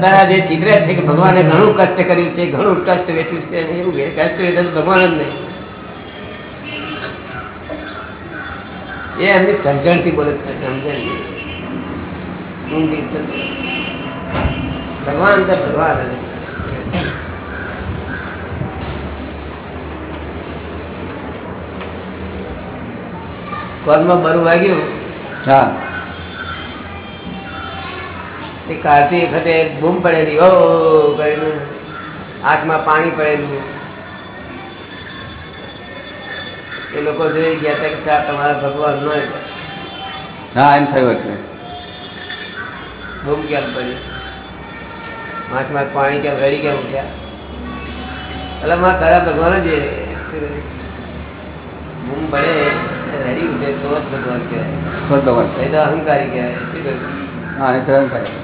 બધા જે ચિતરે છે કે ભગવાને ઘણું કષ્ટ કર્યું છે, ઘણું કષ્ટ વેઠ્યું છે એવું કષ્ટ વેઠે તો ભગવાન જ નહીં એ એમની સમજણથી બોલે. ભગવાન તો ભગવાન. કોલમાં બરું વાગ્યું હા તે કાઢતી વખતે બૂમ પડેલી ઓ કરીને હાથમાં પાણી પડેલું. એ લોકો જોઈ ગયા હતા કે તમારા ભગવાન ન હા એમ થયું એટલે. બૂમ કેમ પડી? હાથમાં પાણી કેમ રડી કેમ ઉઠ્યા એટલે મારા ખરા ભગવાન જ એ. બૂમ પડે રડી ઉઠે તો જ ભગવાન કહેવાય. ભગવાન એ અહંકારી કહેવાય? હા એ તો થાય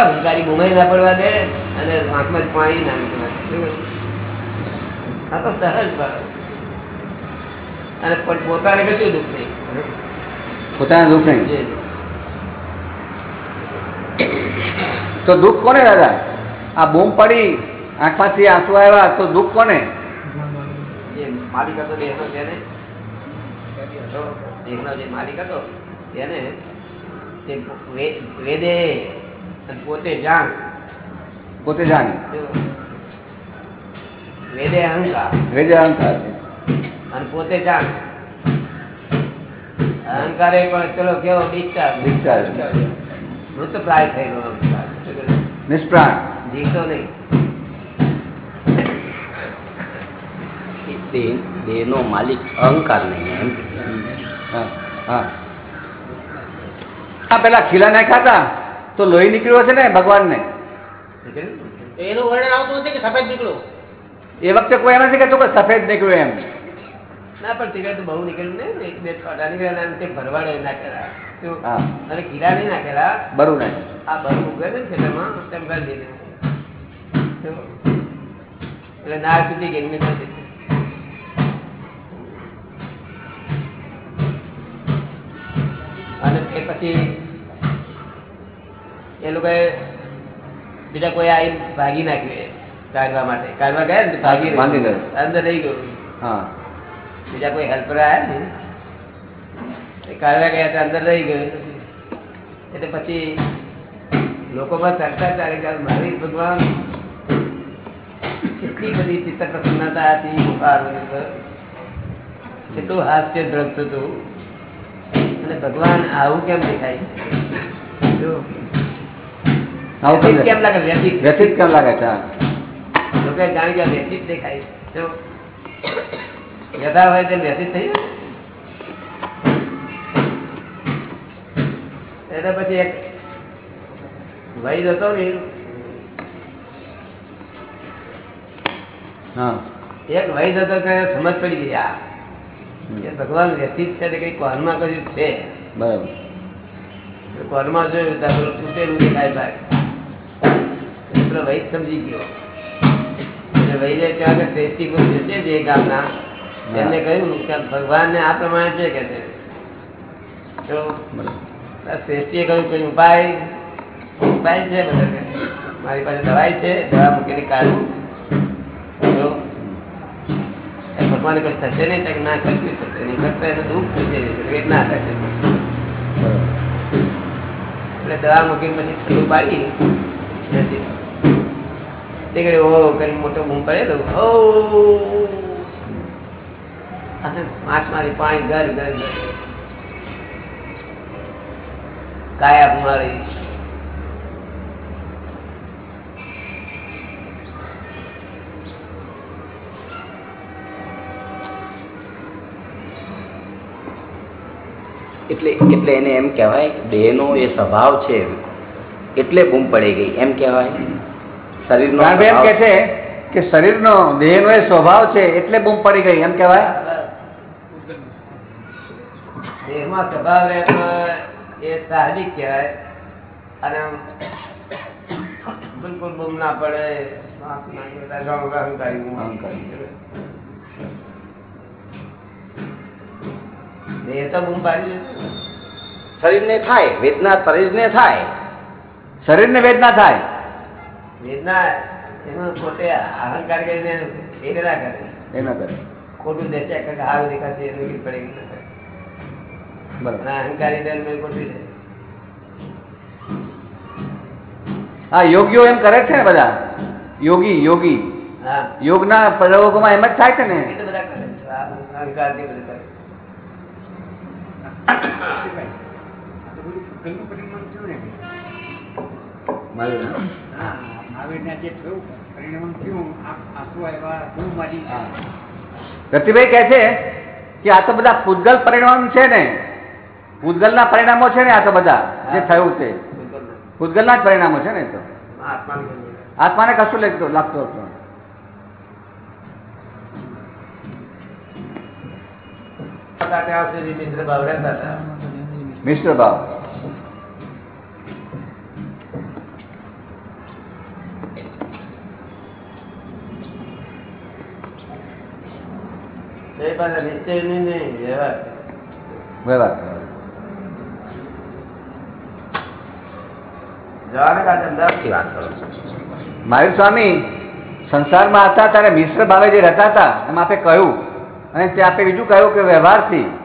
અહંકારી બુમાઈ ના પડવા દે અને આંખમાં પાણી ના નીકળવા. આ તો સહજ અને પણ પોતાને કશું દુઃખ નહીં. પોતાને દુઃખ નહીં? તો દુઃખ કોને દાદા? આ બૂમ પડી આંખમાંથી આંસુ આવ્યા તો દુઃખ કોને? માલિક હતો એનો તેને તો જે માલિક હતો તેને તે વેદે પોતે જાણ. પોતે જાણ. વેદે અહંકાર. વેદે અહંકાર અને પોતે જાણ. અહંકારે પણ ચલો કેવો ડિસ્ચાર્જ. ડિસ્ચાર્જ. મૃત પ્રાય થયેલો અહંકાર. નિષ્પ્રાણ. જીતો નહીં. દેહનો માલિક અહંકાર નહીં એમ. હા હા. આ પેલા ખીલા નાખ્યા હતા? તો લોહી નીકળ્યો છે ને ભગવાનને? એનું વર્ણન આવતું નથી કે સફેદ નીકળ્યું? એ વખતે કોઈ એમ નથી કહેતું કે સફેદ નીકળ્યું એમ. ના પણ તો બહુ નીકળ્યું ને. એક બે છોટા નીકળ્યા તે ભરવાડે નાખેલા. અને કીડા નહીં નાખેલા બરું આ બરું ઉગે ને ખેતરમાં તેમ કરી દીધું એટલે ના તૂટી ગઈ એમને અને તે પછી એ લોકોએ બીજા કોઈ આવી ભાગી નાખ્યું કાઢવા માટે. કાઢવા ગયા ને ભાગી બાંધી ગયું. અંદર રહી ગયું. હા. બીજા કોઈ હેલ્પર આવ્યા ને એ કાઢવા ગયા તો અંદર રહી ગયું. એટલે પછી લોકોમાં ચર્ચા ચાલે કે મારી ભગવાન કેટલી બધી ચિત્ત પ્રસન્નતા હતી. કેટલું હાસ્ય દ્રવ્ય હતું અને ભગવાન આવું કેમ દેખાય? જો, આવું કેમ લાગે? વ્યથિત. વ્યથિત કેમ લાગે? છે લોકો જાણી ગયા વ્યથિત દેખાય. વ્યથા હોય તે વ્યથિત થઈ એટલે પછી એક વૈદ હતો ને હા. એક વૈદ હતો કે સમજ પડી ગઈ આ કે ભગવાન વ્યથિત છે કઈ કોનમાં કર્યું છે? બરાબર. કોરમાં જોયું? તૂટેલું દેખાય ભાઈ. એટલે વૈદ સમજી ગયો. એટલે વૈદે ત્યાં આગળ શ્રેષ્ઠી પુરુષ છે જે ગામના એમને કહ્યું કે ભગવાનને આ પ્રમાણે છે કે છે. તો શ્રેષ્ઠીએ કહ્યું કોઈ ઉપાય ઉપાય છે બધા મારી પાસે દવાઈ છે દવા મૂકેલી કાઢું. તો ભગવાને થશે નહીં તક ના કરતી થશે નહીં. કરતા એને દુઃખ થશે ના થશે એટલે દવા મૂકી પછી ઠંડુ પાડી. નથી તે ઓ કરી મોટો બૂમ પડેલો ઓ માછ મારી પાણી ઘર ઘર ઘર. કાયા મારી એટલે એટલે એને એમ કહેવાય દેહનો એ સ્વભાવ છે, એટલે બૂમ પડી ગઈ. એમ કહેવાય. શરીરનો એમ કે છે કે શરીરનો દેહનો એ સ્વભાવ છે એટલે બૂમ પડી ગઈ એમ કહેવાય? દેહમાં સ્વભાવ રહેતો એ સાહજિક કહેવાય. અને બિલકુલ બૂમ ના પડે. દેહ તો બૂમ પાડી. શરીરને થાય વેદના શરીરને થાય. શરીરને વેદના થાય. વેદના એમાં પોતે અહંકાર કરીને એ ના કરે. એ ન કરે. ખોટું દેશે કે સારું દેખાશે એનું ઈ પડે ના કરે. બરાબર. અહંકારી દરમિયાન ખોટું છે. હા યોગીઓ એમ કરે છે ને બધા? યોગી યોગી. હા. યોગના પ્રયોગોમાં એમ જ થાય છે ને? એ બધા કરે. છે આ અહંકારથી કરે મારું રતિભાઈ કહે છે કે આ તો બધા પૂતગલ પરિણામ છે ને. પૂતગલના પરિણામો છે ને આ તો બધા જે થયું છે. પૂતગલના જ પરિણામો છે ને તો. આત્માને કશું લેતો લાગતો હતા. મિશ્ર ભાવ એ નહીં વ્યવહાર. છો મહાવીર સ્વામી સંસારમાં હતા ત્યારે મિશ્ર ભાવે જે રહેતા હતા એમ આપે કહ્યું. અને તે આપે બીજું કહ્યું કે વ્યવહારથી.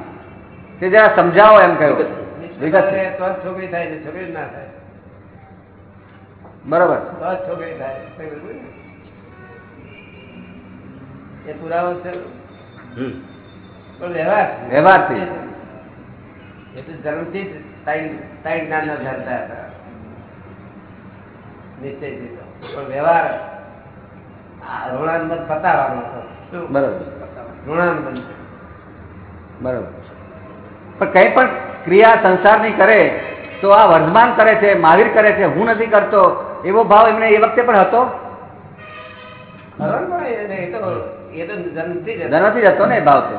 તે જરા સમજાવો એમ કહ્યું. છોકરી થાય છે છોકરી ના થાય. બરોબર. છોકરી થાય બરોબર? એ પુરાવો છે. વ્યવહારથી. એ તો જન્મથી જ ત્રણ ત્રણ જ્ઞાનના ધરતા હતા. નિશ્ચયથી તો. પણ વ્યવહાર આ ઋણાનુબંધ પતાવવાનો હતો. શું? બરોબર. ઋણાનુબંધ બરોબર. પણ કંઈ પણ ક્રિયા સંસારની કરે તો આ વર્ધમાન કરે છે મહાવીર કરે છે હું નથી કરતો એવો ભાવ એમને એ વખતે પણ હતો? ખરો ને એ તો એ તો જન્મથી જ હતો. જતો ને ભાવ તો.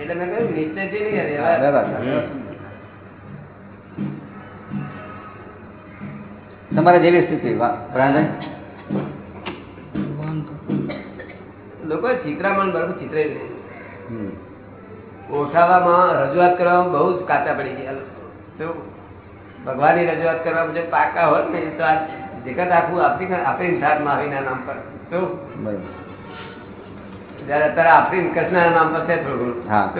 એટલે મેં કહ્યું નિશ્ચયથી નહીં. તમારે જેવી સ્થિતિ લોકો ચિત્રામણ બરોબર ચિત્ર ઓઠાવામાં રજૂઆત કરવામાં બહુ જ કાચા પડી ગયા. શું ભગવાનની રજૂઆત કરવામાં જો પાકા હોત ને તો આ જગત આખું આપણી આપણી થાત આવીના નામ પર શું બરોબર. કૃષ્ણના નામ પર છે થોડું હા.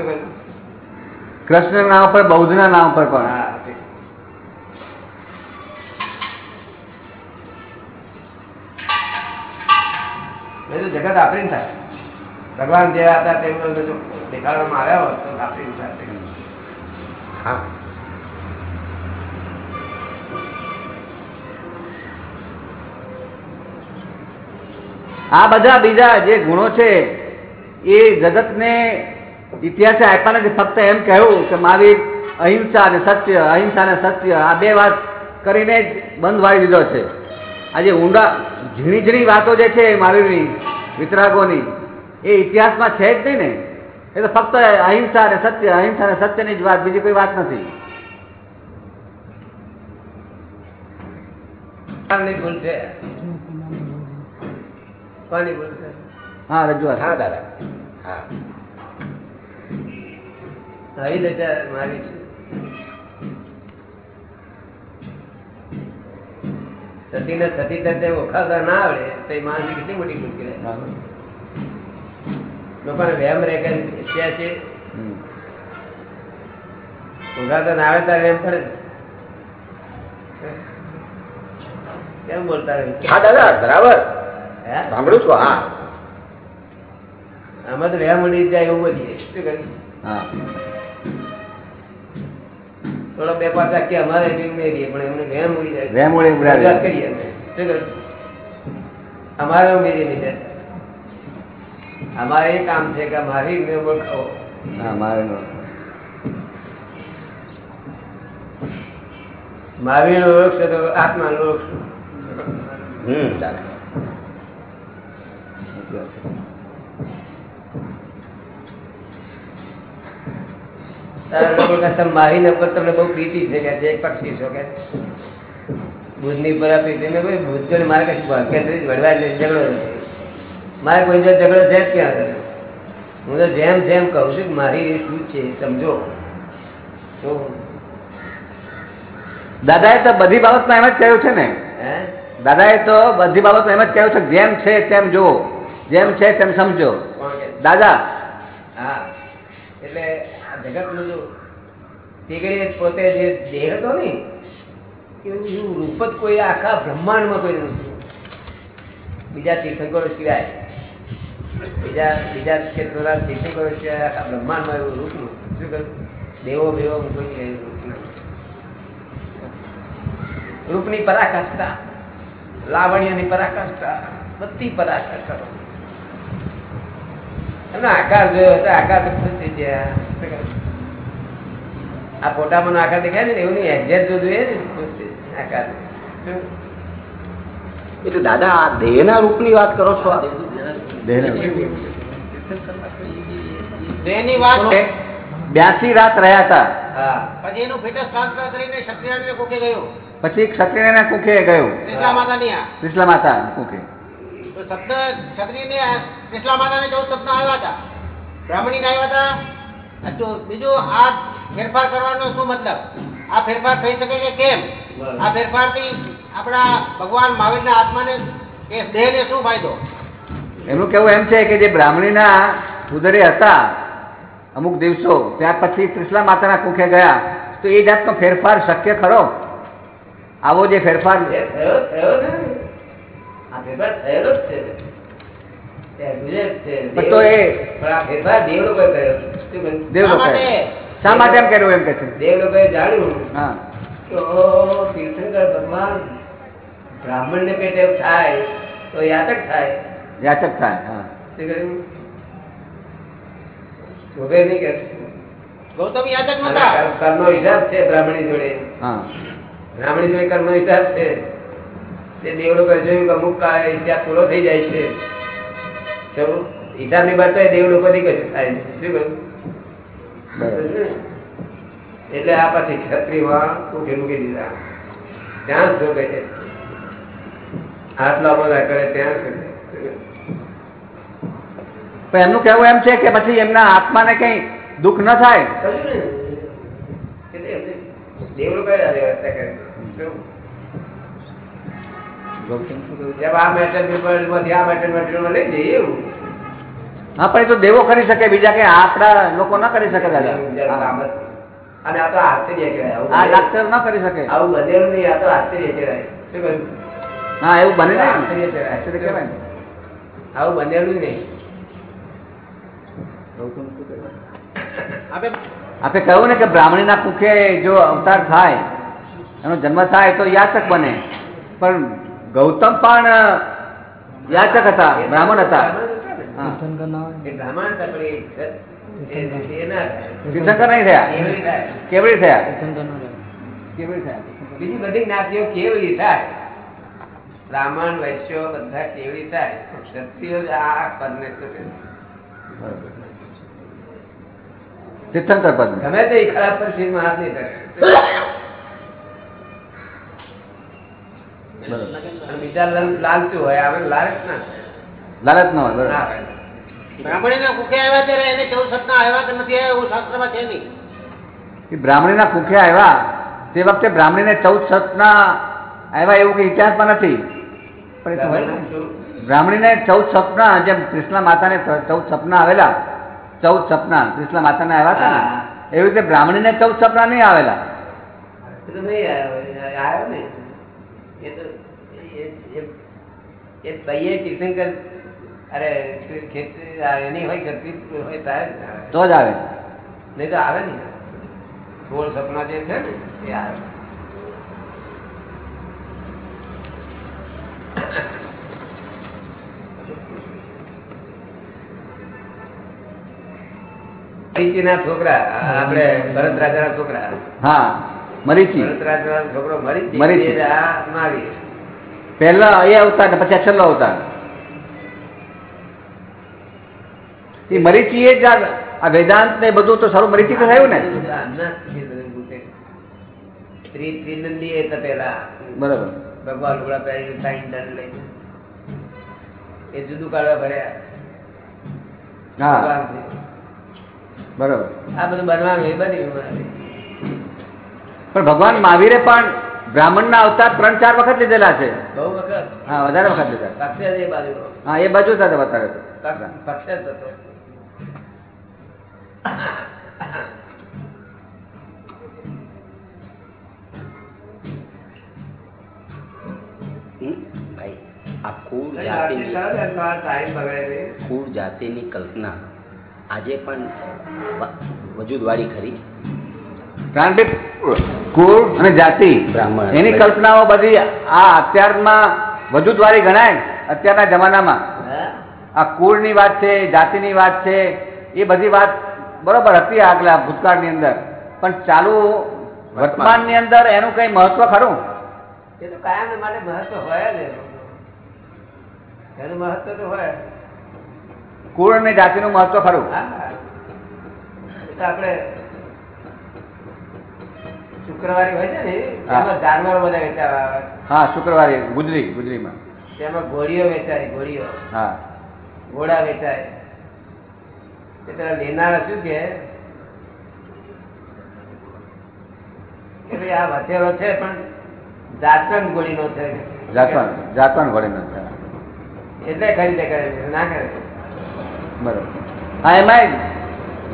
કૃષ્ણ નામ પર બૌદ્ધના નામ પર પણ. હા જગત આપણી થાય. ભગવાન જે હતા તેમનો દેખાડવામાં આવ્યા હોત તો આપણી થાય હા. આ બધા બીજા જે ગુણો છે એ જગતને ઇતિહાસે આપ્યા નથી. ફક્ત એમ કહ્યું કે મહાવીર અહિંસા અને સત્ય અહિંસા અને સત્ય આ બે વાત કરીને જ બંધ વાળી દીધો છે. આજે ઊંડા ઝીણી ઝીણી વાતો જે છે મહાવીરની વિતરાગોની એ ઇતિહાસમાં છે જ નહીં ને. એ તો ફક્ત અહિંસા અને સત્ય અહિંસા અને સત્યની જ વાત બીજી કોઈ વાત નથી. ભૂલ છે. કોની ભૂલ છે. હા રજૂઆત. હા દાદા. આવી દશા મારી છે. સતીને સતી તરતે ઓખાતા ના આવડે તો એ માણસની કેટલી મોટી મુશ્કેલી લોકોને વેમ રહે કે છે. છે ઓખાતા ના આવે ત્યારે એમ પડે કેમ બોલતા રહે? હા દાદા બરાબર. હે? સાંભળું છું હા. આમાં તો વહેમ ઉડી જાય એવું બોલીએ શું કરીએ હા. થોડો બે પાંચ કે અમારે ઉમેરીએ પણ એમને વહેમ ઉડી જાય. વહેમ ઉડી ઉડાડી. કરીએ શું કરીએ? અમારે ઉમેરીએ નહીં બેન. અમારે એ કામ છે કે મારી મેં ઓળખાવો. અમારે મારે નો. મહાવીર ઓળખશે તો આત્મા ઓળખશું. હમ. દાદા સાચી વાત છે. તારા લોકો કહે, "તમે મારીને ઉપર તમને બહુ પ્રીતિ છે કે એક પક્ષી છો કે બુદ્ધની પર પ્રીતિ ને કોઈ જોડે મારે કશું ભાગ્યશ્રી વડવા ઝઘડો મારે કોઈ જો ઝઘડો છે જ ક્યાં હું તો જેમ જેમ કહું છું કે મારી શું છે સમજો. દાદાએ તો બધી બાબતમાં એમ જ કહ્યું છે ને. હે? દાદાએ તો બધી બાબત એમ જ કહ્યું છે જેમ છે તેમ જુઓ. જેમ છે તેમ સમજો. દાદા. હા. એટલે આ જગતનું જો તે ઘડીએ પોતે જે દેહ હતો ને, એવું રૂપ જ કોઈ આખા બ્રહ્માંડમાં કોઈ નથી. બીજા તીર્થંકરો સિવાય, બીજા બીજા ક્ષેત્રોના તીર્થંકરો સિવાય આખા બ્રહ્માંડમાં એવું રૂપનું શું કરું દેવો બેવો કોઈ રૂપની પરાકાષ્ઠા, લાવણ્યની પરાકાષ્ઠા, બધી પરાકાષ્ઠા એમનો આકાર જોયો હતો આકાર થઈ ગયા? આ ફોટામાં આકાર દેખાય ને એવું નહીં એક્ઝેક્ટ જો જોઈએ ને ખુશ થઈ જાય આકાર એટલે દાદા આ દેહના રૂપની વાત કરો છો દેહની વાત બ્યાસી રાત રહ્યા હતા. પછી એનું ફિટનેસ ટ્રાન્સફર કરીને શક્તિનારાયણને કુકે ગયો. પછી ક્ષત્રિયના કુખે ગયો. ત્રિશલા માતાની આ. ત્રિશલા માતા કુખે. તો સપ્ત ક્ષત્રિયને આ ત્રિશલા માતાને ચૌદ સપના આવ્યા હતા. બ્રાહ્મણીને આવ્યા હતા. ચો- બીજું આ ફેરફાર કરવાનો શું મતલબ? આ ફેરફાર થઈ શકે કે કેમ? આ ફેરફારથી આપણા ભગવાન મહાવીરના આત્માને કે દેહને શું ફાયદો? એમનું કેવું એમ છે કે જે બ્રાહ્મણીના ઉદરે હતા અમુક દિવસો ત્યાર પછી ત્રિશલા માતાના કુખે ગયા તો એ જાતનો ફેરફાર શક્ય ખરો? આવો જે ફેરફાર એ એ તો એ- ફેરફાર દેવ લોકોએ કર્યો? દેવ શા લોકોએ. માટે? શા માટે એમ કર્યું? એમ કે છે. દેવ લોકોએ જાણ્યું. હા. તો તીર્થંકર ભગવાન બ્રાહ્મણ ને પેટે થાય તો યાચક થાય. યાચક થાય હા. વગર નહીં કે ગૌતમ યાચક અને કર્મનો હિસાબ છે બ્રાહ્મણી જોડે. હા. બ્રાહ્મણી જોડે કર્મનો હિસાબ છે. તે દેવ લોકો જોયું કે અમુક હિસાબ પૂરો થઈ જાય છે. તો હિસાબની બાદ દેવ લોકોથી કશું થાય શું કહ્યું? એટલે આ પછી ક્ષત્રિયમાં ઉઠી મૂકી દીધા ત્યાં જ જોગે છે આટલા બધા કરે ત્યાં. એમનું કેવું એમ છે કે પછી એમના આત્માને કઈ દુઃખ ન થાય કશું નહીં. એટલે એમને દેવ લોકોએ આ વ્યવસ્થા કરી? આ મેટર પેપરમાંથી આ મેટર લઈ જઈએ એવું હા પણ એ તો દેવો કરી શકે બીજા કે આપણા લોકો ના કરી શકે દાદા. અને આ તો આશ્ચર્ય કહેવાય. આ ડાક્ટર ન કરી શકે. આવું બનેલું નહીં આ તો આશ્ચર્ય કહેવાય. શું કહ્યું? હા એવું બને ને? આશ્ચર્ય કહેવાય. આશ્ચર્ય કહેવાય. ને. આવું બનેલું નહીં. આપણે કહ્યું ને કે બ્રાહ્મણીના કુખે જો અવતાર થાય એનો જન્મ થાય તો યાચક બને. પણ ગૌતમ પણ યાચક હતા બ્રાહ્મણ હતા. બ્રાહ્મણ હતા પણ એ ના થાય. તીર્થંકર નહીં થયા? કેવડી થયા? કેવડી થયા? બીજી બધી જ્ઞાતિઓ કેવડી થાય? બ્રાહ્મણ વૈશ્યો બધા કેવડી થાય? ક્ષત્રિયો આ પદને તીર્થંકર પદ ગમે તે ખરાબ પરિસ્થિતિમાં હાથ નહીં ધરે બીજા લાલતું હોય આવે લાલચ ના થાય. લાલચ ન હોય બરાબર. બ્રાહ્મણીના કુકે આવ્યા ત્યારે એને ચૌદ સપના આવ્યા કે નથી આવ્યા એવું શાસ્ત્રમાં છે નહીં બ્રાહ્મણીના કુખે આવ્યા તે વખતે બ્રાહ્મણીને ચૌદ સપના આવ્યા એવું કે ઇતિહાસમાં નથી ને. બ્રાહ્મણીને ચૌદ સપના જેમ કૃષ્ણ માતાને ચૌદ સપના આવેલા ચૌદ સપના કૃષ્ણ માતાને આવ્યા હતા ને એવી રીતે બ્રાહ્મણીને ચૌદ સપના નહીં આવેલા એ તો નહીં આવ્યો. એ આવ્યો ને એ તૈયે તીર્થંકર અરે એની હોય કરતી હોય તારે તો જ આવે. નહીં તો આવે નહીં. સોળ સપના જે છે ને એ આવે. મરીચીના છોકરા આપણે ભરત રાજાના છોકરા. હા મરીચી. ભરત રાજાનો છોકરો મરીચી મરીચી. મહાવીર પહેલા એ અવતાર ને પછી છેલ્લો અવતાર એ મરીચી એ જ આ વેદાંત ને બધું તો સારું મરીચી તો થયું ને. આમના જ છે બધું પોતે. ત્રિ- ત્રિનંદી એ તપેલા બરાબર. ભગવાન લુગડા પહેરીને સાઈન દંડ લઈને એ જુદું કાઢવા ભર્યા હા. બરોબર. આ બધું બનવાનું એ બન્યું પણ ભગવાન મહાવીરે પણ બ્રાહ્મણના અવતાર ત્રણ ચાર વખત લીધેલા છે. બહુ વખત? હા વધારે વખત લીધા. હા એ બાજુ સાથે? ભાઈ આ કુળ જાતિની ને. કુળ કલ્પના આજે પણ વજૂદવાળી ખરી. કારણ કે કુળ અને જાતિ. બ્રાહ્મણ. એની કલ્પનાઓ બધી આ અત્યારમાં વધુ દ્વારી ગણાય અત્યારના જમાનામાં? આ કુળની વાત છે જાતિની વાત છે એ બધી વાત બરોબર હતી આગલા ભૂતકાળની અંદર. પણ ચાલુ વર્તમાનની અંદર એનું કઈ મહત્વ ખરું? એ તો કાયમ માટે મહત્વ હોય જ એનું. મહત્વ તો હોય કુળ અને જાતિનું મહત્વ ખરું? આપણે શુક્રવારી હોય છે ને એમાં જાનવરો બધા વેચાવા આવે. હા શુક્રવારે ગુજરી ગુજરીમાં. તેમાં ઘોડીઓ વેચાય ઘોડીઓ હા. ઘોડા વેચાય. એટલે લેનારા શું કે? ભાઈ આ વચેરો છે પણ જાતન ઘોડીનો છે. જાતવાન જાતવાન ઘોડીનો છે. એટલે ખરીદે કરે ના કરે. બરોબર. હા એમાં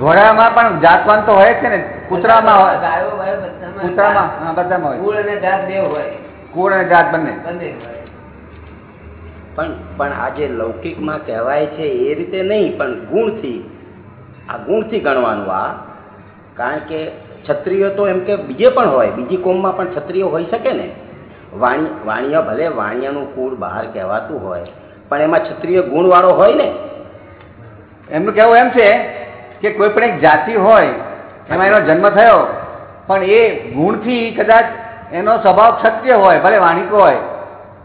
ઘોડામાં પણ જાતવાન તો હોય છે ને. કૂતરામાં હોય. કૂતરામાં હા બધામાં હોય. કુળ અને જાત બે હોય. કુળ અને જાત બંને. બંને હોય. પણ પણ આજે લૌકિકમાં કહેવાય છે એ રીતે નહીં પણ ગુણથી આ ગુણથી ગણવાનું આ. કારણ કે ક્ષત્રિયો તો એમ કે બીજે પણ હોય બીજી કોમમાં પણ ક્ષત્રિયો હોઈ શકે ને. વાણી વાણિયા ભલે વાણિયાનું કુળ બહાર કહેવાતું હોય પણ એમાં ક્ષત્રિય ગુણવાળો હોય ને. એમનું કહેવું એમ છે કે કોઈ પણ એક જાતિ હોય, એમાં એનો જન્મ થયો, પણ એ ગુણથી કદાચ એનો સ્વભાવ ક્ષત્રિય હોય, ભલે વાણિક હોય,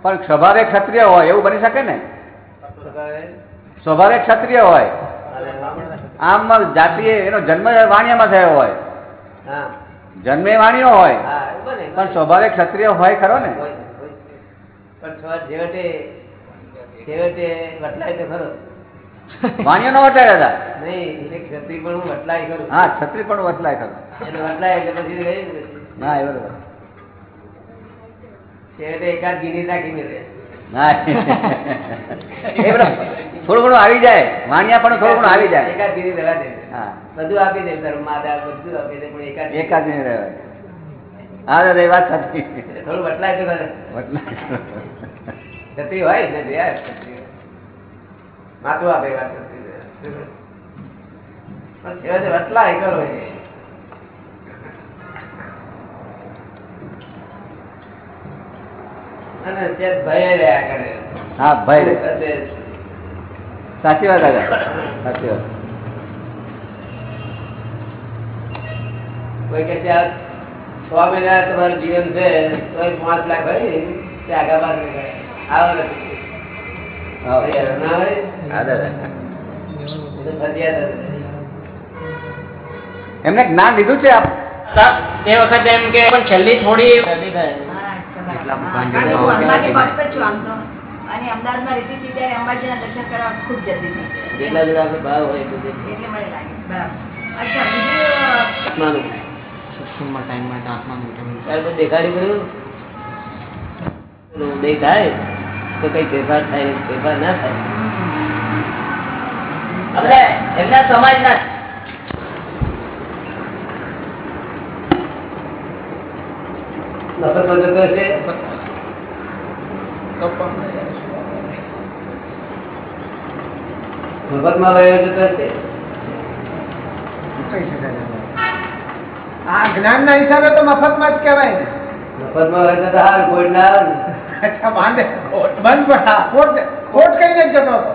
પણ સ્વભાવે ક્ષત્રિય હોય, એવું બની શકે ને? સ્વભાવે ક્ષત્રિય હોય. આમ જાતિ એનો જન્મ વાણિયામાં થયો હોય. જન્મે વાણિયો હોય, પણ સ્વભાવે ક્ષત્રિય હોય ખરો ને. પણ છેવટે છેવટે વટલાય તો ખરો. વાણિયો નો વટાય દાદા નહીં પણ હું વટલાય કરું. હા છત્રી પણ વટલાય એટલે પછી નથી. ના એ બરોબર. એકાદ ગીની થોડું ઘણું આવી જાય. વાણિયા પણ થોડું ઘણું આવી જાય. એકાદ ગીરી રહેવા દે. હા. બધું આપી દે ધર્મ માતા બધું આપી દે પણ એકાદ એકાદ નહીં રહેવાય હા દાદા એ વાત સાચી થોડું વટલાય તો વટલાય ક્ષત્રિય હોય ને યાર માથું આપે વાત. પણ વટલાય કરો એ. હા ભાઈ સાચી વાત સાચી વાત. કોઈ કે ત્યાં છ મહિના તમારું જીવન છે તો પાંચ લાખ ભાઈ તે આગા બાદ નહીં કરે આવો નથી. એમને જ્ઞાન લીધું છે આપ? તે વખતે એમ કે પણ છેલ્લી થોડી અને અમદાવાદમાં રહેતી હતી ત્યારે અંબાજીના દર્શન કરવા ખૂબ જતી હતી. જેટલા બધા આપણે ભાવ હોય એટલે મને લાગે બરાબર. અચ્છા બીજું સત્સંગમાં ટાઈમમાં આત્માનું દેખાડી ગયું થાય તો કઈ ફેરફાર થાય ફેરફાર ના થાય. એમના સમાજના મફતમાં જતો હશે મફતમાં વયો જતો હશે આ જ્ઞાનના હિસાબે તો મફતમાં જ કહેવાય ને. મફતમાં વયો જતો હાર કોઈ ના આવે ને અચ્છા વાંધે બંધ પણ હા, ખોટ ખોટ કઈને જ જતો હતો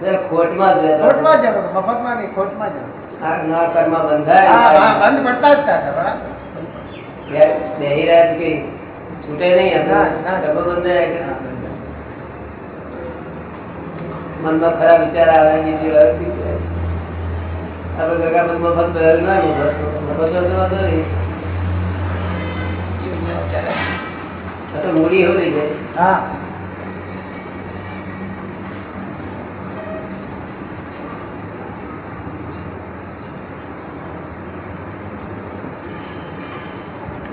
એટલે ખોટમાં જ રહેતો. ખોટમાં જ જતો હતો મફતમાં નહીં ખોટમાં જ હતો. આ નવા કર્મ હા બંધાય હા બંધ પડતા જ હતા બરાબર ત્યારે બેહી રહ્યા તો કઈ છૂટે નહીં એમ. ના, ના. કર્મ બંધાય કે મનમાં ખરાબ વિચાર આવે બીજી વાર ઠીક છે. આપણે ભેગા મનમાં મફત ભરેલું ના મફત મફત તો વાંધો નહીં એવું થઈ જાય.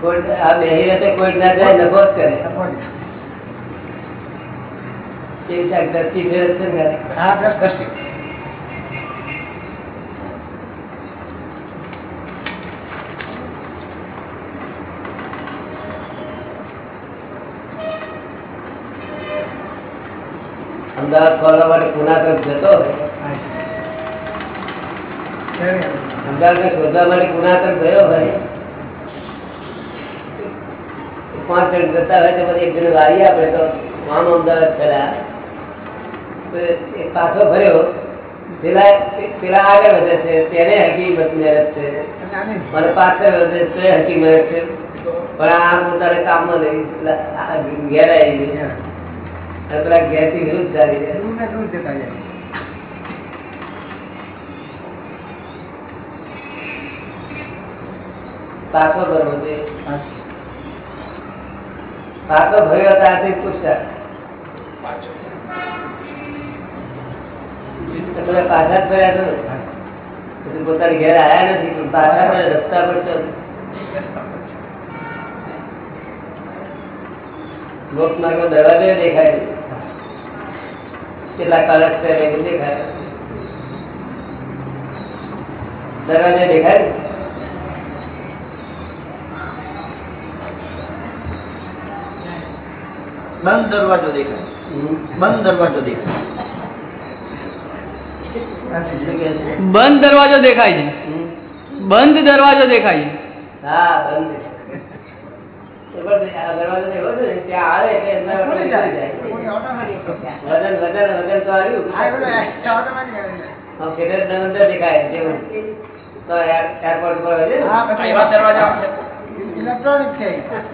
કોઈ આ બેહી રહે કોઈ ના જાય નફો જ કરે એ શાક દ્રષ્ટિ ફેર છે ને? હા દ્રષ્ટિ. અમદાવાદ ફરવા માટે પુના તરફ જતો અમદાવાદ શોધવા માટે પુના તરફ ગયો હોય. પાંચ જણ જતા હોય તો એક જણ વારી આપે તો આમ અમદાવાદ એ પાછો ફર્યો. પેલા પેલા આગળ વધે છે, તેને હકીકત મહેનત છે. મને પાછળ વધે છે હકી મહેનત છે. પણ આ પોતાને કામમાં લઈ પેલા આ ઘેર આવી ગઈ. પેલા ઘેરથી વિરુદ્ધ ચાલી જાય પાછો ભરવો છે પાછો ભર્યો ત્યાંથી પૂછતા. તમે પાછા જ ભર્યા છો પછી પોતાની ઘેર આવ્યા નથી પાછા રસ્તા પર તો. મોક્ષ માર્ગનો દરવાજો દેખાય છે. કેટલા કલશ છે એ બધું દેખાય દરવાજો દેખાય ને? બંધ દરવાજો દેખાય હમ. બંધ દરવાજો દેખાય શું કહે છે? બંધ દરવાજો દેખાય છે હમ. બંધ દરવાજો દેખાય છે હા બંધ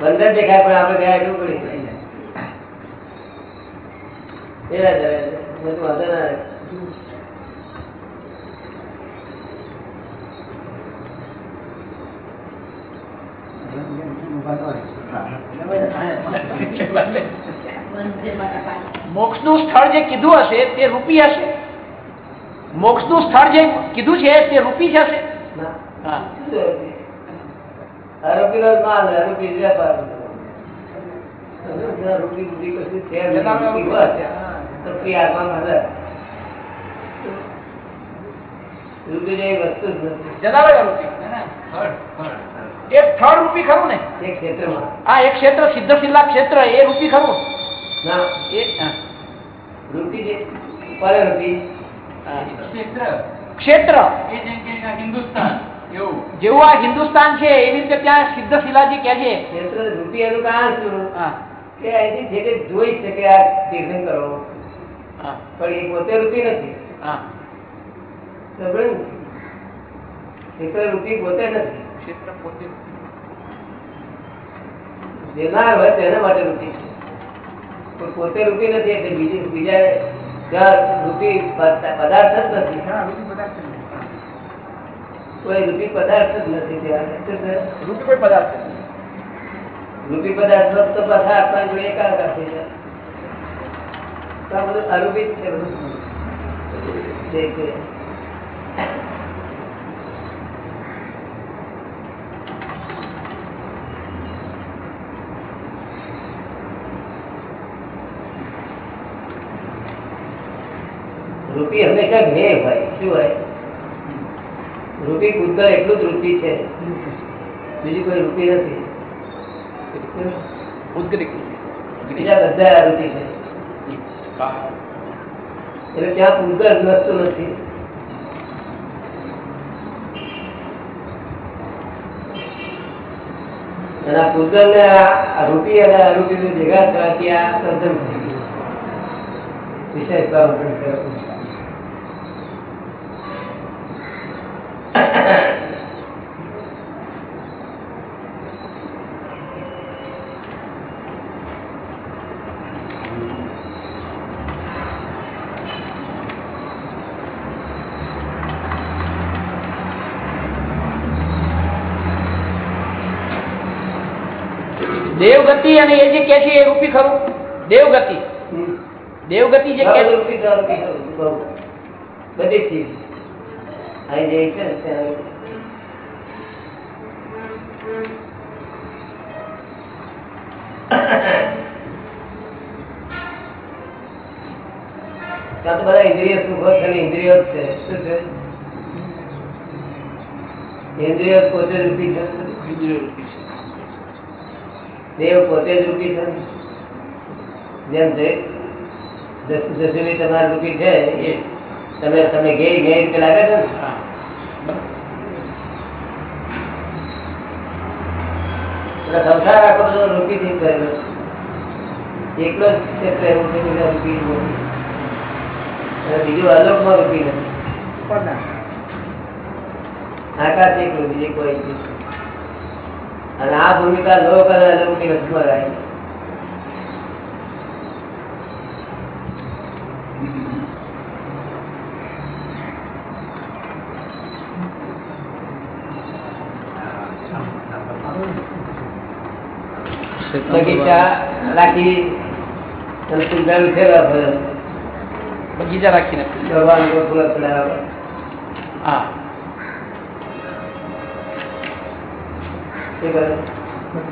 અંદર દેખાય પણ આપડે ગયા એટલું પડી. બધું વાંધો નું સ્થળ જે કીધું હશે તે રૂપી હશે. મોક્ષનું સ્થળ જે કીધું છે તે રૂપી જ હશે. રૂપી વસ્તુ જનાવે રૂપી. એ સ્થળ રૂપી ખરું ને? એક ક્ષેત્રમાં. આ એક ક્ષેત્ર સિદ્ધ શિલા ક્ષેત્ર એ રૂપી ખરું? ના. એ હા. રૂપી રૂપી. ક્ષેત્ર. એ જેમ હિન્દુસ્તાન. જેવું આ હિન્દુસ્તાન છે એવી રીતે ત્યાં સિદ્ધ શિલાજી કે છે. ક્ષેત્ર રૂપી એનું કારણ શું? હા. કે અહીંથી જે જોઈ શકે આ તીર્થંકરો. હા. પણ એ પોતે રૂપી નથી? ક્ષેત્ર રૂપી પોતે નથી. ક્ષેત્ર પોતે દેનાર હોય તેના માટે રૂપી. પણ પોતે રૂપી નથી એટલે બીજી બીજા ત્યાં રૂપી પદાર્થ જ નથી. કોઈ રૂપી પદાર્થ જ નથી ત્યાં. રૂપી કોઈ પદાર્થ. રૂપી પદાર્થ તો પાછા આત્મા જોડે એકાકાર થઈ જાય. તો આ બધું અરૂપી જ છે બધું રૂપી હંમેશા જ્ઞેય હોય શું હોય? રૂપી પૂતગલ એટલું જ રૂપી છે. બીજી કોઈ રૂપી નથી. બીજા બધા આરોપી છે. એટલે ત્યાં પૂતગલ વસ્તુ નથી. અને આ પૂતગલ ને રૂપી અને અરૂપી ભેગા થવાથી આ ગયું. વિશેષ ભાવ બંધ દેવગતિ અને એ જે કે છે એ રૂપી ખરું દેવગતિ હમ. દેવગતિ જે કે બહુ છે રૂપી તો રૂપી ખરું, બહુ. બધી જ ચીજ જે છે ત્યાં તો બધા ઇન્દ્રિય સુખો છે ને ઇન્દ્રિયો જ છે. શું છે? ઇન્દ્રિયો પોતે જ રૂપી છે? દેવ પોતે જ રૂપી છે? જેમ જસુલી તમારી રૂપી છે તમે તમે ગેર ગેર રીતે લાગે છે? ને સંસાર આખો બધો રૂપીથી કરેલો એકલો જ ક્ષેત્ર એવું છે બીજા રૂપી બીજું અલોકમાં રૂપી નથી. આકાશ એકલું બીજી કોઈ અને આ ભૂમિકા લોક અને અલોકની વચમાં રહે બગીચા રાખી બગીચા રાખીને ભગવાન હા.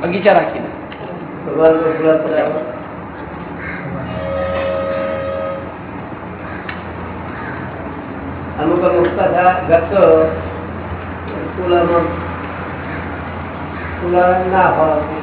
બગીચા રાખીને ભગવાન ગોકુળ ચલાવે અમુક અમુક કથા ગપતો કુલામાં કુલા ના હોય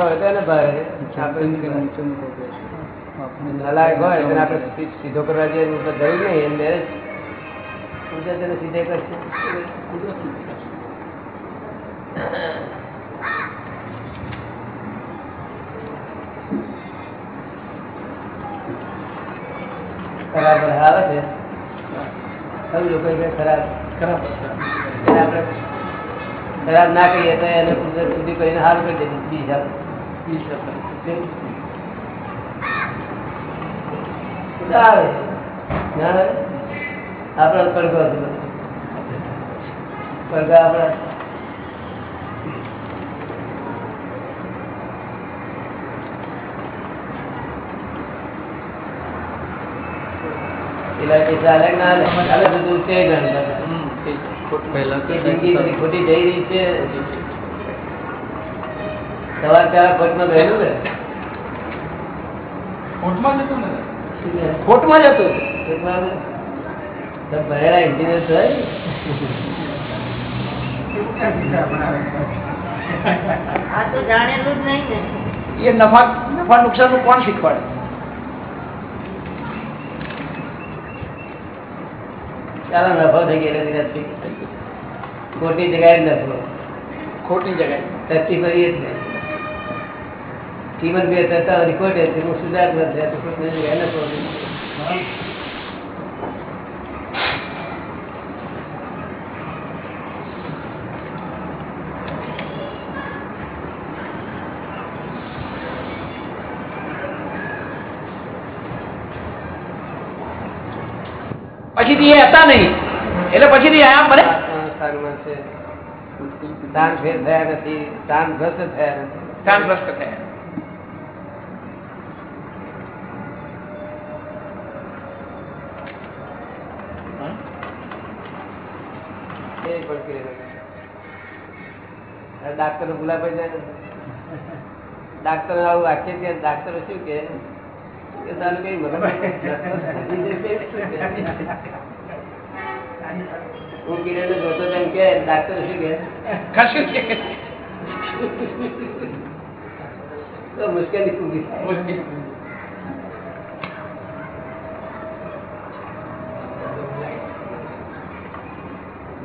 હોય તો એને ભાવે. નલાયક હોય તેને આપણે સીધો કરવા જઈએ જરૂર નહીં એને મેરેજ. કુદરત એને સીધે કરશે ખરાબ આવે છે. સૌ લોકો ખરાબ. ખરાબ આપણે ખરાબ ના કહીએ તો એને કુદરત સુધી કરીને સારું કરી દે બીજા આવે આપણા પડઘો છે આપણા ખોટી જઈ રહી છે સવાર ચાર ખોટમાં ગયેલું ને કોર્ટમાં જતું ને શું કહે? ખોટમાં જ હતું ખોટમાં તો ભણેલા engineer તો હોય. આ તો જાણેલું જ નહીં ને એ નફા નફા નુકસાનનું કોણ શીખવાડે ચાલો નફો થઈ ગયેલો ધીરેથી. ખોટી જગ્યાએ નફો ખોટી જગ્યાએ ટચી કરીએ જ નહીં કિંમત બે થતા રિપોર્ટ છે હું સુધાર નથી તો પછીથી એ હતા નહીં. એટલે પછીથી આયા મને? સારું છે. સ્થાન ફેર થયા નથી સ્થાન ભ્રષ્ટ થયા નથી. સ્થાન ભ્રષ્ટ થયા. ડાક્ટરો ભૂલા પડી જાય ડાક્ટર આવું વાક્ય છે ડાક્ટર શું કે? તારું કઈ હું કિરણ જોતો તેમ કે ડાક્ટર શું કે? કશું કે? તો મુશ્કેલી મુશ્કેલ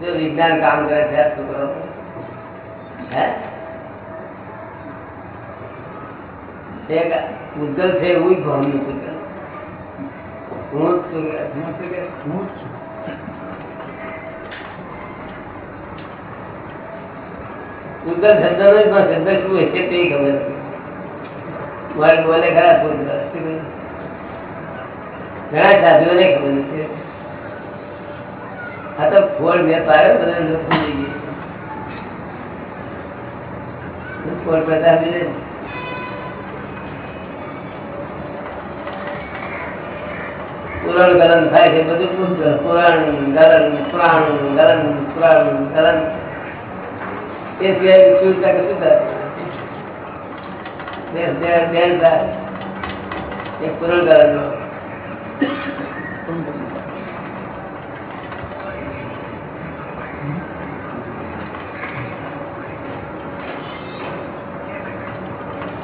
જો વિજ્ઞાન કામ કરે છે આ છોકરો હે એક પૂતગલ છે એવું ભણનું પૂતગલ હું જ છું કે- હું છું કે પૂતગલ શબ્દનો જ પણ શબ્દ શું હોય છે તે ખબર નથી મારે બોલે ખરા ફોન કરે. શું કહ્યું? ઘણા સાધુઓને ખબર નથી આ તો ફોડ બધા લોકો થઈ ગઈ ફોડ પ્રતાપ લીધે ને. પુરાણ ગલન થાય છે, બધું પૂછ પુરાણ, ગલન પુરાણ ગલન પુરાણ, ગલન. એ સિવાય શું થાય કે શું થાય? એક પુરાણ ગલન નો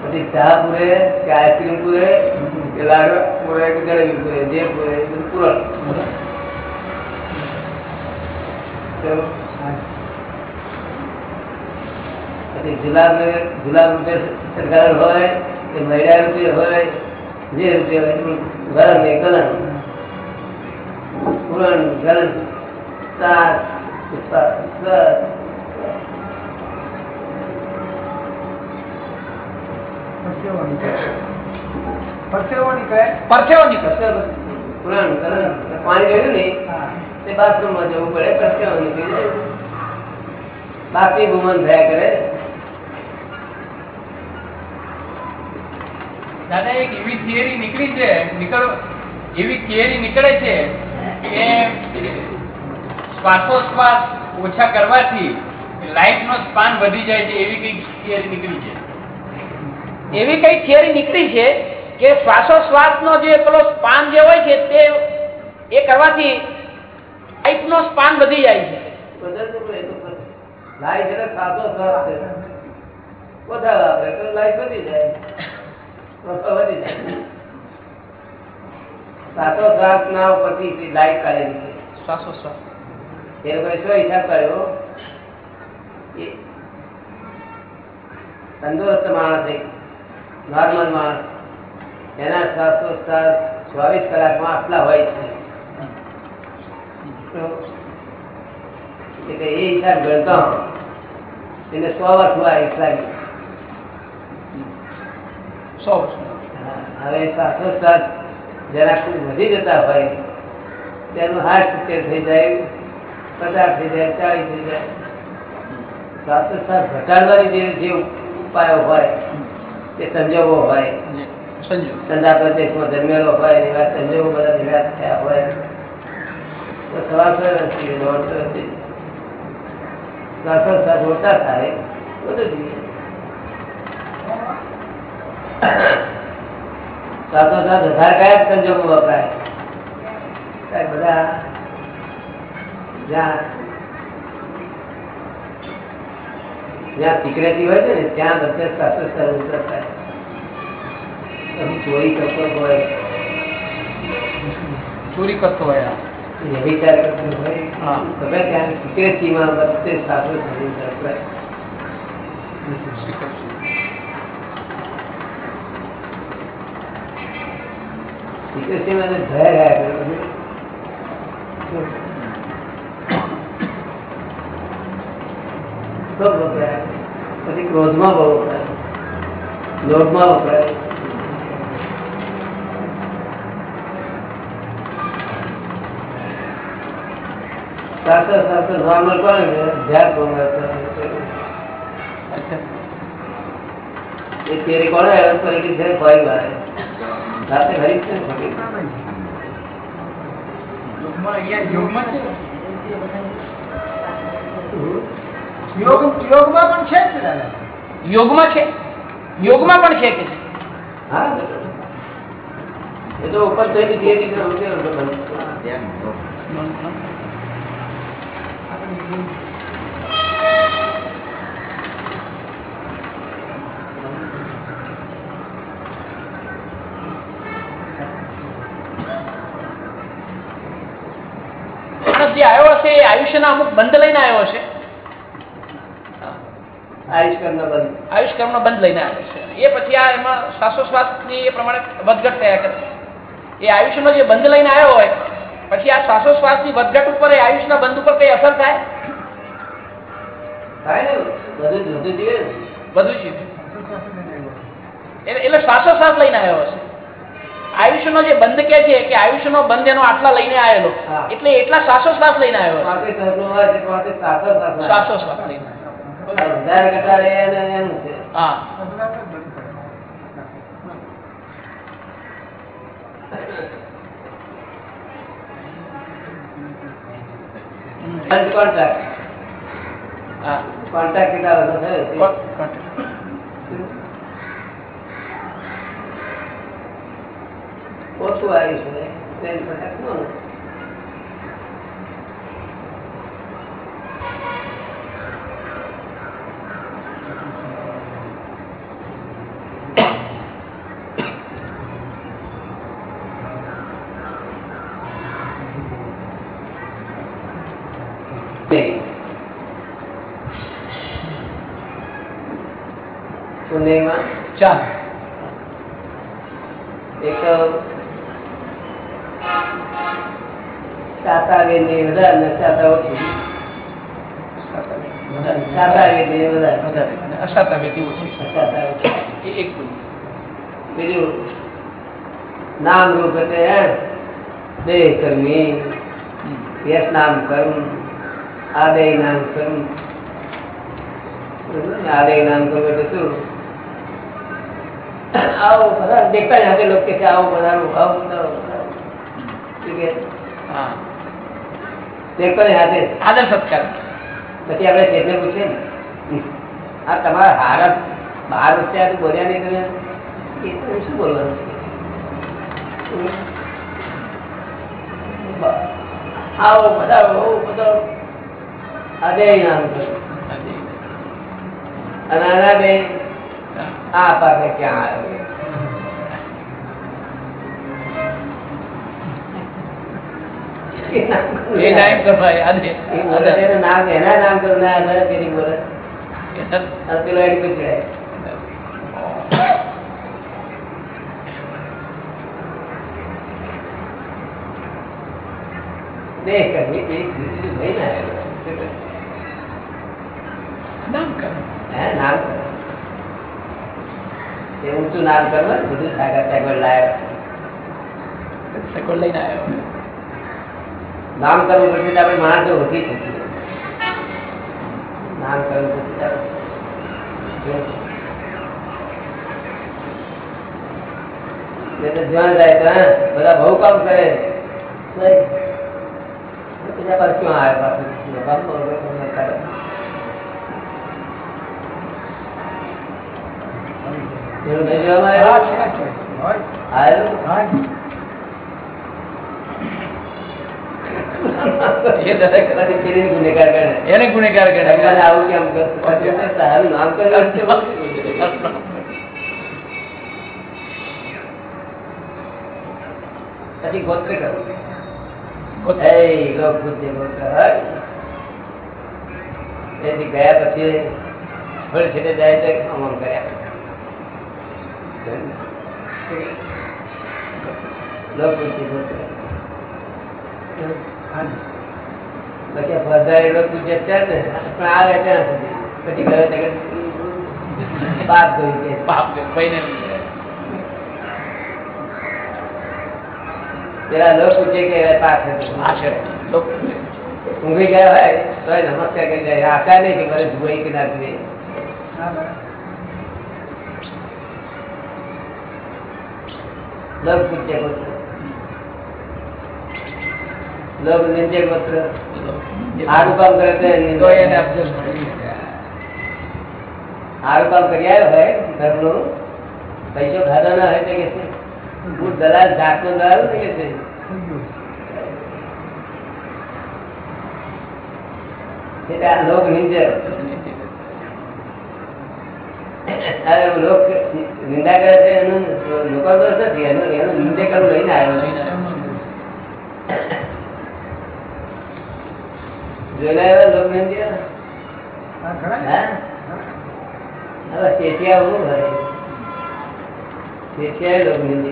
પછી ચા પૂરે કે આઈસ્ક્રીમ પૂરે કે લાડુ પૂરે કે જલેબી પૂરે જે પૂરે એ બધું પૂરણ પછી ગુલાબ ગુલાબ રૂપે સરકાર હોય, કે મહિલા રૂપે હોય, જે રૂપે હોય એટલું ગરમ ને ગલન પૂરણ ગલન સાસ પરસેવો નીકળે પુરાણ ગલન પાણી ગયું ને તે બાથરૂમમાં જવું પડે પરસેવો નીકળી બાકી ગુમન થયા કરે. દાદા એક એવી થિયરી નીકળી છે નીકળ. એવી થિયરી નીકળે છે કે શ્વાસોશ્વાસ ઓછા કરવાથી લાઈફ નો સ્પાન વધી જાય છે એવી કઈ થિયરી નીકળી છે. એવી કઈ થિયરી નીકળી છે કે શ્વાસોશ્વાસનો જે પેલો સ્પાન જે હોય છે તે એ કરવાથી સ્પાન વધી જાય છે. લાઈફ છે તો લાઈફ વધી જાય. વસ્તુ વધી જાય. સાચો શ્વાસ ના ઉપરથી લાઈફ કાઢેલી છે. શ્વાસોશ્વાસ. એ લોકોએ શું હિસાબ કર્યો? તંદુરસ્ત માણસ એક નોર્મલ માણસ એના શ્વાસોશ્વાસ ચોવીસ કલાકમાં આટલા હોય છે. એ હિસાબ ગણતો એને સો વર્ષ હોય લાગી સો હવે શ્વાસોશ્વાસ જરા ખૂબ વધી જતા હોય તેનું હાર્ટ સિત્તેર થઈ જાય પચાસ થઈ જાય ચાલીસ થઈ જાય. શ્વાસોશ્વાસ ઘટાડવાની જે જે ઉપાયો હોય તે સંજોગો હોય. ઠંડા પ્રદેશમાં જન્મેલો હોય એવા સંજોગો બધા નિરાશ થયા હોય. તો વર્ષથી દોઢસો વર્ષથી ઓછા થાય બધું જોઈએ. સાત હજાર કયા સંજોગો વપરાય? બધા જ્યાં જ્યાં સિક્રેટી હોય છે ને ત્યાં બધે સાસો સર થાય પછી ચોરી કરતો હોય ચોરી કરતો હોય વ્યભિચાર કરતો હોય હા. તમે ત્યાં સિક્રેસીમાં બધે શ્વાસોશ્વાસ વપરાય સિક્રેસીમાં તો ભય રહ્યા કરે બધું ખૂબ વપરાય પછી ક્રોધમાં બહુ વપરાય લોભમાં વપરાય સાસો સાસો નોર્મલ કોણ છે ધ્યાન કોણ એ થિયરી કોણ ક્વોલિટી છે કોઈ વાર રાતે ખરી છે ને ખોટી? યોગમાં અહીંયા યોગમાં છે યોગ યોગમાં પણ છે જ ને દાદા યોગમાં છે યોગમાં પણ છે કે છે હા એ તો ઉપર થયેલી થિયરી છે સમજે ને તો બને. માણસ જે આવ્યો હશે એ આયુષ્યના અમુક બંધ લઈને આવ્યો હશે આયુષ્કાળનો બંધ. આયુષ્કર્મનો બંધ લઈને આવ્યો છે. એ પછી આ એમાં શ્વાસોશ્વાસની એ પ્રમાણે વધઘટ થયા કરે એ આયુષ્યનો જે બંધ લઈને આવ્યો હોય પછી આ શ્વાસોશ્વાસની વધઘટ ઉપર એ આયુષ્યના બંધ ઉપર કઈ અસર થાય? બધું ને એટલે શ્વાસોશ્વાસ લઈને આવ્યો હશે. આયુષ્યનો જે બંધ કે છે કે આયુષ્યનો બંધ એનો આટલા લઈને આવેલો. એટલે એટલા શ્વાસોશ્વાસ લઈને આવ્યો શ્વાસોશ્વાસ લઈને હા. કોન્ટ્રાક્ટ કોન્ટ્રાક્ટ કેટલા વર્ષનો થયો? ઓછું આવ્યું છે ટ્રેન કોન્ટ્રાક્ટ નો ને. નહીં. પુણેમાં ચાલ એક તો સાતા વેદની વધારે ને સાતા ઓછી સાતા વેદની વધારે વધારે અને અસાતા વ્યક્તિ ઓછી સાતા ઓછી એ એક પૂરી બીજું નામ રૂપ એટલે હે, દેહ કર્મી યશ નામ કર્મ આદય નામ કર્મ આદય નામ કર્મ એટલે શું? આવો બધા દેખતા જ હાથે લોકો કે આવો બનાવો આવો બનાવો બનાવો. શું કે? હા. દેખતા જ. હાથે આદર સત્કાર. પછી આપણે શેઠને પૂછીએ ને. આ તમારા હારા બહાર વચ્ચે બોલ્યા નહીં તમે શું બોલવાનું? આવો બધા બધો. અદે નામ અને આના આ પાસે ક્યાં આવ્યો નામ એનું નામ કરું ના પેલી બોલે. પેલો એની પૂછે દેખ કરવી દેખ બીજું ભાઈ ના આવ્યો. શું કહે? નામ કરો હે નામ કરો. એ ઊંચું નામ કરવા ને બધું સાગર સાગર લાયા સગવડ લઈને આવ્યો નામ કરવું પછી તો આપણે માણસો ઓળખી શકીએ નામ કરવું પછી તો આપણે- નહીં તો જ્યાં જાય તો હા, બધા બહુ કામ કરે તોય બીજા પાસે ક્યાં આવે પાછું કામ બહુ કરે. એવું નહીં જોવામાં આવ્યું? આવ્યું? એ દરેક પછી પેલીને ગુનેગાર કરે એને ગુનેગાર મને ગણાય આવું કેમ કરશો? પછી તો સારું નામ કરવું છે. પછી ગોત્ર કરવું હોય. ગયા પછી થોડી છેટે જાય તો આમ કર્યા. પછી ફરતા છે ને પણ આવે ત્યાં પછી ગયો પાપ કે. પાપ ભાઈને લીધે. પેલા લોક પૂછે કે પાછળ ઊંઘી ગયા હોય તો નમસ્કાર કરી જાય આશા નહીં કે મારે જુએ કે ના જુએ. લોક પૂછે ગોત્ર. લોક નિંદે ગોત્ર. સારું કામ કરે તો. સારું કામ આવ્યો હોય ઘરનું. પૈસો ખાધો ના હોય તો કે હું દલાલ જાતનો દલાલ ને કે છે? એટલે આ લોક નિંદે અરે લોક નિંદા કરે છે એનું લોકો દોષ નથી એનું એનું નિંદે કરવું લઈને આવ્યો. લોક નિંદે હા હવે શેઠિયા હું ભાઈ શેઠિયા લોક નિંદે.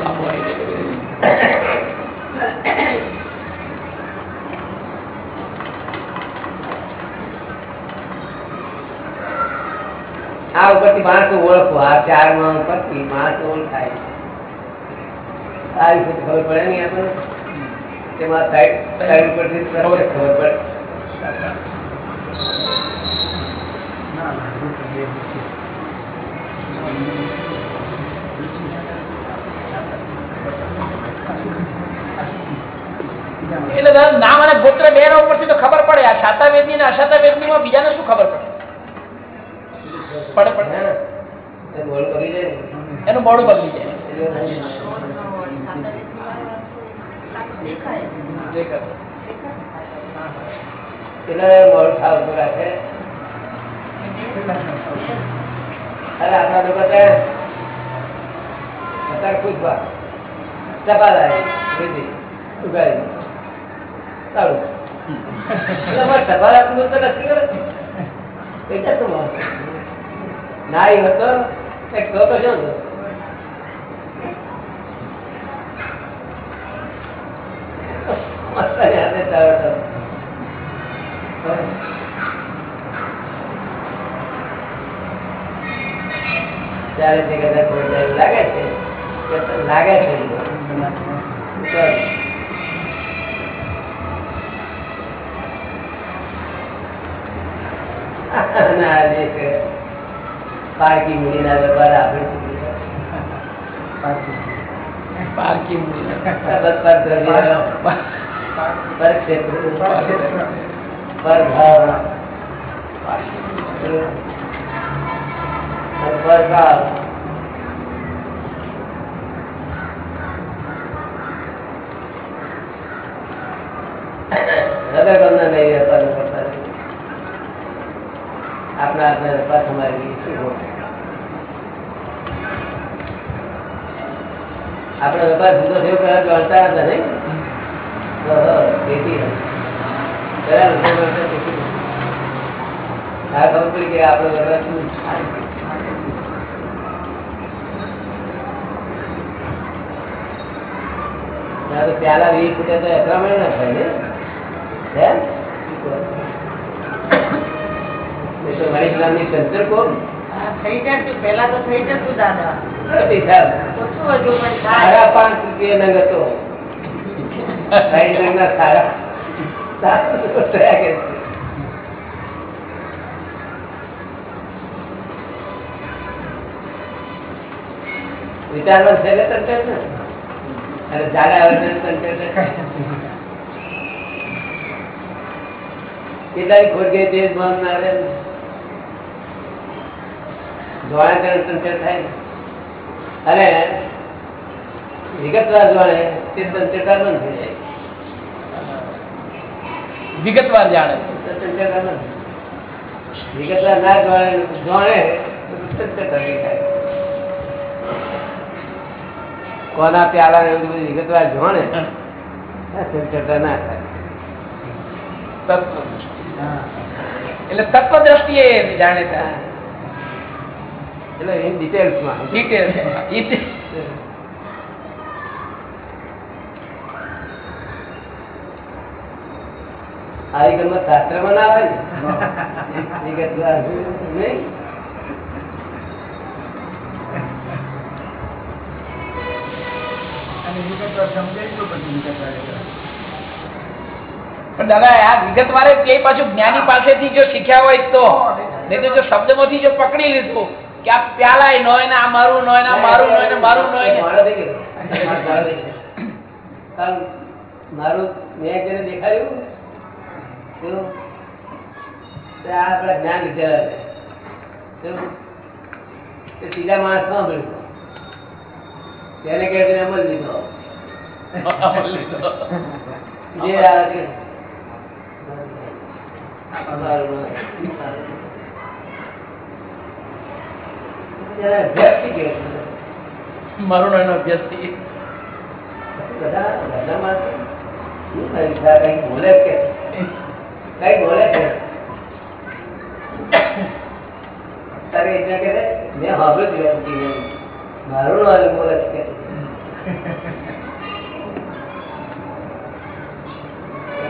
જબરદસ્ત આવી આ ઉપરથી માણસો ઓળખો આ ચારમાં ઉપરથી માણસો ઓળખાય. આ રીતે ખબર પડે નહીં આપણને તેમાં સાઈડ સાઈડ ઉપરથી ખબર પડે. એટલે નામ અને ગોત્ર બે ના ઉપરથી તો ખબર પડે. આ સાતા વેદની અને અસાતા વેદની માં બીજાને શું ખબર પડે? પડે પડે. ને? ને. એનું મોડું બદલી જાય. આપણા લોકો અત્યારે પૂછવા ટપાલ ઉગાડી. સારું. એટલે અમારે ટપાલ આપવું તો નથી કરે એટલે શું વાત? ના હતો તો તો શું ત્યારે તે. કદાચ. પારકી મૂડીના વેપાર આપણે પારકી મૂડી પર ક્ષેત્ર પર ભાવ પ્યાલા વીસ ફૂટે તો અથડામણ ના થાય ને? તો મારી નામની સંતર કોણ? થઈ જતું પેલા તો થઈ જતું દાદા. થાય. પાંચ રૂપિયા નંગ હતો. કે છે. ને તંત્ર ને અને જાણે આવે તંત્ર ને. કેટલાની ખોટ ગઈ તે ભાન ના ને. જોડા કરે તંત્ર થાય. અને વિગતવાર જોડે તે તંત્રતા બંધ થઈ જાય વિગતવાર જાણે. વિગતવાર ના જોડે જોડે તંત્રતા દેખાય કોના પ્યાલા એવું બધું વિગતવાર તંત્રતા ના થાય. એટલે તત્વ દ્રષ્ટિએ જાણેતા એટલે એ ડિટેલ્સમાં. ડિટેલ્સ આવી ગમે શાસ્ત્રમાં ના આવે ને વિગતવાર. નહીં? પણ દાદા આ વિગતવારે તે પાછું જ્ઞાની પાસેથી જો શીખ્યા હોય તો નહીં તો જો શબ્દમાંથી જો પકડી લીધું કે આ પ્યાલાય નોય ને આ મારું નોય ને મારું નોય ને મારું નોય ને મારું મેં જેને દેખાડ્યું? આ આપણા જ્ઞાન લીધેલા છે. શું? માણસમાં મળ્યું તેને કહે અમલ લીધો જે આવે તે અમારું એના અભ્યાસથી કહે છે. મારું નાનો અભ્યાસથી પછી બધા બધા માણસો શું થયું છે? આ કંઈક બોલે કે કંઈક બોલે છે તારે એટલે કે છે, મેં સાંભળ્યું જ નથી એમ. મારું નામ બોલે છે કે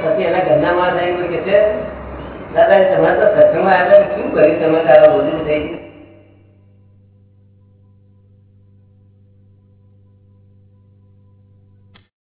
પછી એના ઘરના માં થાય કે છે, દાદા, તમારે તો સત્સંગમાં આવ્યા શું કર્યું? તમે તારા બોલી થઈ ગયું